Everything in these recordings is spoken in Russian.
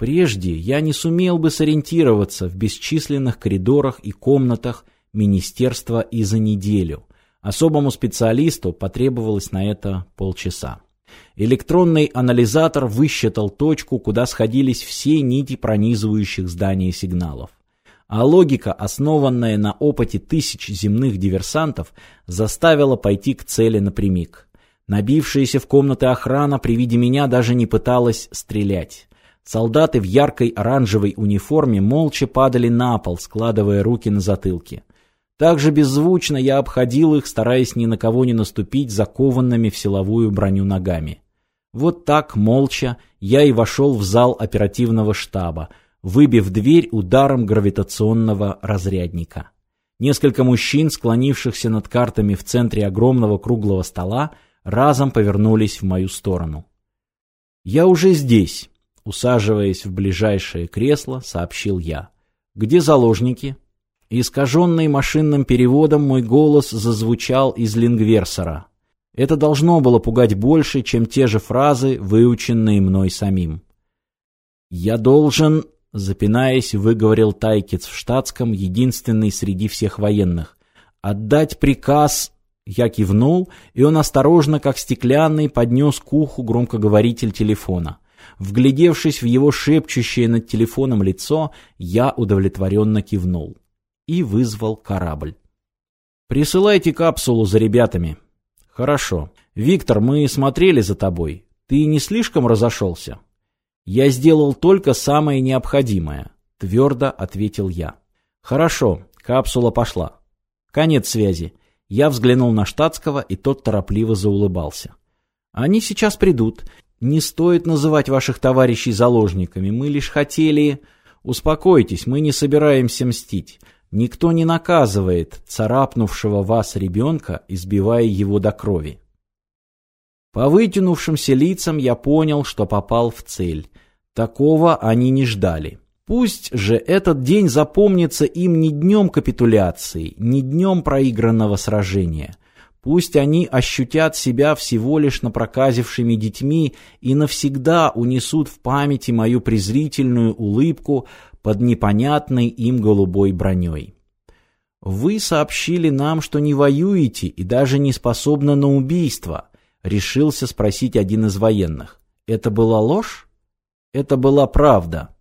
Прежде я не сумел бы сориентироваться в бесчисленных коридорах и комнатах министерства и за неделю. Особому специалисту потребовалось на это полчаса. Электронный анализатор высчитал точку, куда сходились все нити пронизывающих здание сигналов. А логика, основанная на опыте тысяч земных диверсантов, заставила пойти к цели напрямик. Набившаяся в комнаты охрана при виде меня даже не пыталась стрелять. Солдаты в яркой оранжевой униформе молча падали на пол, складывая руки на затылке. Также беззвучно я обходил их, стараясь ни на кого не наступить закованными в силовую броню ногами. Вот так, молча, я и вошел в зал оперативного штаба, выбив дверь ударом гравитационного разрядника. Несколько мужчин, склонившихся над картами в центре огромного круглого стола, разом повернулись в мою сторону. «Я уже здесь», — усаживаясь в ближайшее кресло, сообщил я. «Где заложники?» Искаженный машинным переводом мой голос зазвучал из лингверсора. Это должно было пугать больше, чем те же фразы, выученные мной самим. «Я должен...» — запинаясь, выговорил Тайкиц в штатском, единственный среди всех военных. «Отдать приказ...» Я кивнул, и он осторожно, как стеклянный, поднес к уху громкоговоритель телефона. Вглядевшись в его шепчущее над телефоном лицо, я удовлетворенно кивнул и вызвал корабль. «Присылайте капсулу за ребятами». «Хорошо. Виктор, мы смотрели за тобой. Ты не слишком разошелся?» «Я сделал только самое необходимое», — твердо ответил я. «Хорошо, капсула пошла. Конец связи». Я взглянул на штатского, и тот торопливо заулыбался. «Они сейчас придут. Не стоит называть ваших товарищей заложниками. Мы лишь хотели...» «Успокойтесь, мы не собираемся мстить. Никто не наказывает царапнувшего вас ребенка, избивая его до крови. По вытянувшимся лицам я понял, что попал в цель. Такого они не ждали. Пусть же этот день запомнится им не днем капитуляции, не днем проигранного сражения. Пусть они ощутят себя всего лишь напроказившими детьми и навсегда унесут в памяти мою презрительную улыбку, под непонятной им голубой броней. «Вы сообщили нам, что не воюете и даже не способны на убийство», — решился спросить один из военных. «Это была ложь?» «Это была правда».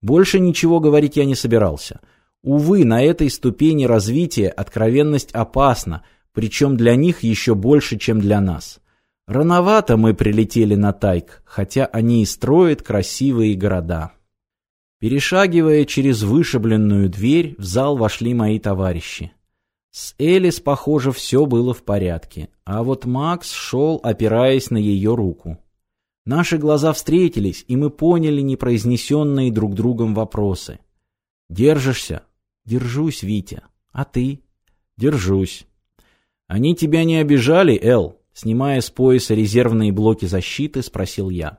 Больше ничего говорить я не собирался. Увы, на этой ступени развития откровенность опасна, причем для них еще больше, чем для нас. Рановато мы прилетели на Тайк, хотя они и строят красивые города. Перешагивая через вышибленную дверь, в зал вошли мои товарищи. С Элис, похоже, все было в порядке, а вот Макс шел, опираясь на ее руку. Наши глаза встретились, и мы поняли непроизнесенные друг другом вопросы. «Держишься?» «Держусь, Витя. А ты?» «Держусь». «Они тебя не обижали, Эл?» Снимая с пояса резервные блоки защиты, спросил я.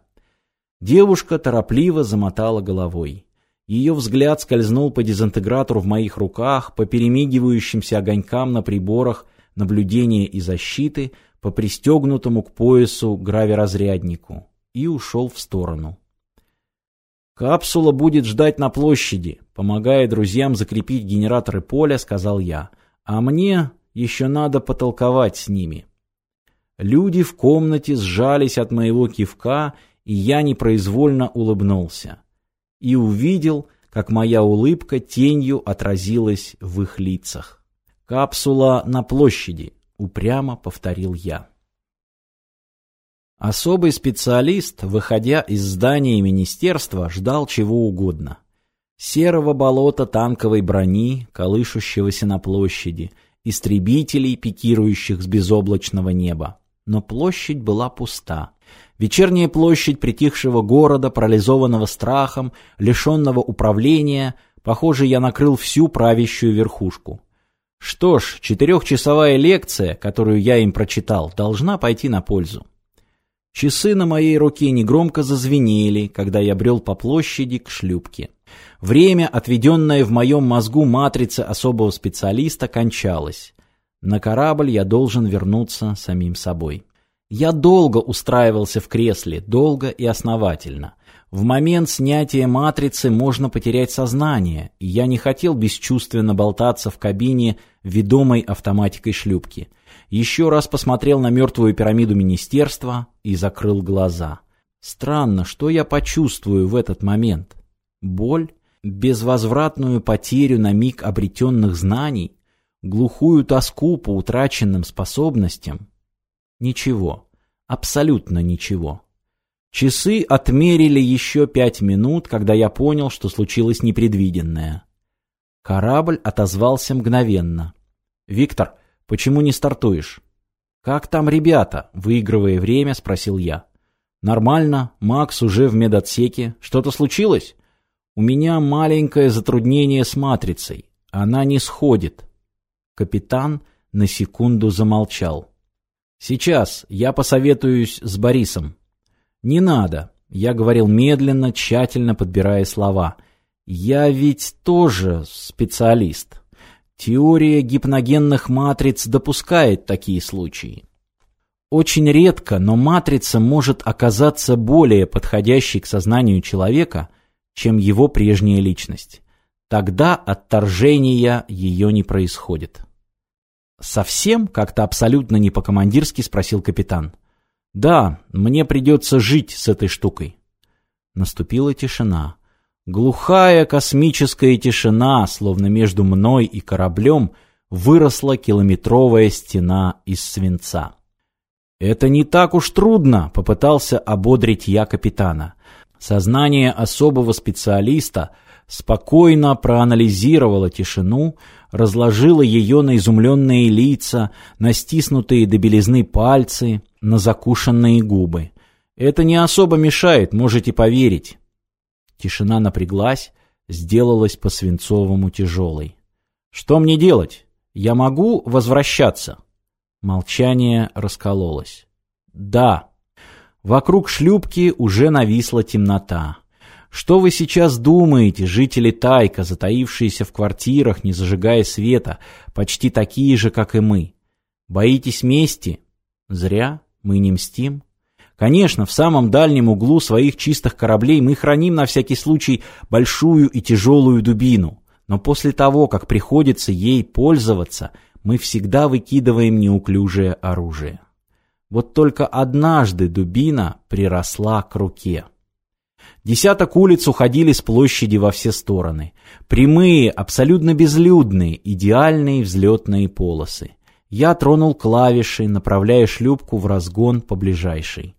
Девушка торопливо замотала головой. Ее взгляд скользнул по дезинтегратору в моих руках, по перемигивающимся огонькам на приборах наблюдения и защиты, по пристегнутому к поясу граверазряднику и ушел в сторону. «Капсула будет ждать на площади», — помогая друзьям закрепить генераторы поля, сказал я. «А мне еще надо потолковать с ними». Люди в комнате сжались от моего кивка, и я непроизвольно улыбнулся и увидел, как моя улыбка тенью отразилась в их лицах. «Капсула на площади», — упрямо повторил я. Особый специалист, выходя из здания министерства, ждал чего угодно. Серого болота танковой брони, колышущегося на площади, истребителей, пикирующих с безоблачного неба. Но площадь была пуста. Вечерняя площадь притихшего города, парализованного страхом, лишенного управления, похоже, я накрыл всю правящую верхушку. Что ж, четырехчасовая лекция, которую я им прочитал, должна пойти на пользу. Часы на моей руке негромко зазвенели, когда я брел по площади к шлюпке. Время, отведенное в моем мозгу матрицы особого специалиста, кончалось. На корабль я должен вернуться самим собой. Я долго устраивался в кресле, долго и основательно. В момент снятия матрицы можно потерять сознание, и я не хотел бесчувственно болтаться в кабине ведомой автоматикой шлюпки. Еще раз посмотрел на мертвую пирамиду министерства и закрыл глаза. Странно, что я почувствую в этот момент? Боль? Безвозвратную потерю на миг обретенных знаний? Глухую тоску по утраченным способностям? Ничего. Абсолютно ничего. Часы отмерили еще пять минут, когда я понял, что случилось непредвиденное. Корабль отозвался мгновенно. «Виктор, почему не стартуешь?» «Как там ребята?» — выигрывая время, спросил я. «Нормально. Макс уже в медотсеке. Что-то случилось?» «У меня маленькое затруднение с матрицей. Она не сходит». Капитан на секунду замолчал. «Сейчас я посоветуюсь с Борисом». «Не надо», — я говорил медленно, тщательно подбирая слова. «Я ведь тоже специалист. Теория гипногенных матриц допускает такие случаи. Очень редко, но матрица может оказаться более подходящей к сознанию человека, чем его прежняя личность. Тогда отторжения ее не происходит». «Совсем?» — как-то абсолютно не по-командирски спросил капитан. Да, мне придется жить с этой штукой. Наступила тишина. Глухая космическая тишина, словно между мной и кораблем, выросла километровая стена из свинца. «Это не так уж трудно», — попытался ободрить я капитана. Сознание особого специалиста спокойно проанализировало тишину, разложило ее на изумленные лица, на стиснутые до белизны пальцы — на закушенные губы. Это не особо мешает, можете поверить. Тишина напряглась, сделалась по-свинцовому тяжелой. Что мне делать? Я могу возвращаться? Молчание раскололось. Да. Вокруг шлюпки уже нависла темнота. Что вы сейчас думаете, жители Тайка, затаившиеся в квартирах, не зажигая света, почти такие же, как и мы? Боитесь мести? Зря. Мы не мстим. Конечно, в самом дальнем углу своих чистых кораблей мы храним на всякий случай большую и тяжелую дубину. Но после того, как приходится ей пользоваться, мы всегда выкидываем неуклюжее оружие. Вот только однажды дубина приросла к руке. Десяток улиц уходили с площади во все стороны. Прямые, абсолютно безлюдные, идеальные взлетные полосы. Я тронул клавиши, направляя шлюпку в разгон по ближайшей.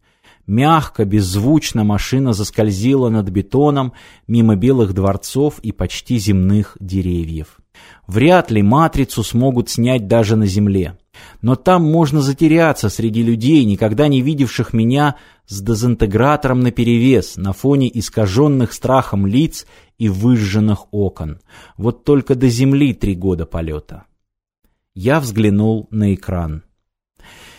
Мягко, беззвучно машина заскользила над бетоном, мимо белых дворцов и почти земных деревьев. Вряд ли матрицу смогут снять даже на земле. Но там можно затеряться среди людей, никогда не видевших меня с дезинтегратором наперевес, на фоне искаженных страхом лиц и выжженных окон. Вот только до земли три года полета. Я взглянул на экран.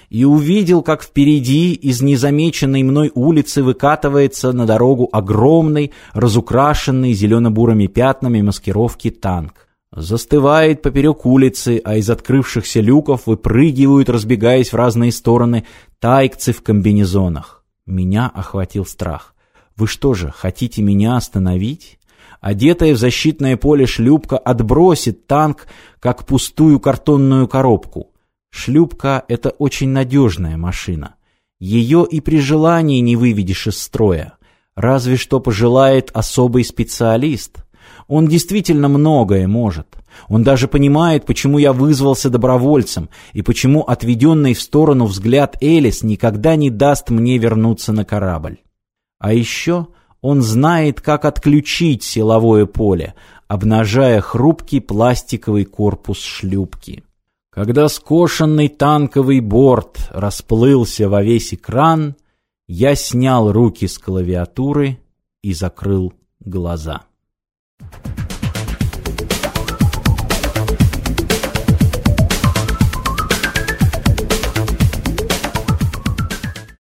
И увидел, как впереди из незамеченной мной улицы выкатывается на дорогу огромный, разукрашенный зелено-бурыми пятнами маскировки танк. Застывает поперек улицы, а из открывшихся люков выпрыгивают, разбегаясь в разные стороны, тайкцы в комбинезонах. Меня охватил страх. «Вы что же, хотите меня остановить?» Одетая в защитное поле шлюпка отбросит танк, как пустую картонную коробку. Шлюпка — это очень надежная машина. Ее и при желании не выведешь из строя. Разве что пожелает особый специалист. Он действительно многое может. Он даже понимает, почему я вызвался добровольцем и почему отведенный в сторону взгляд Элис никогда не даст мне вернуться на корабль. А еще он знает, как отключить силовое поле, обнажая хрупкий пластиковый корпус шлюпки. Когда скошенный танковый борт расплылся во весь экран, я снял руки с клавиатуры и закрыл глаза.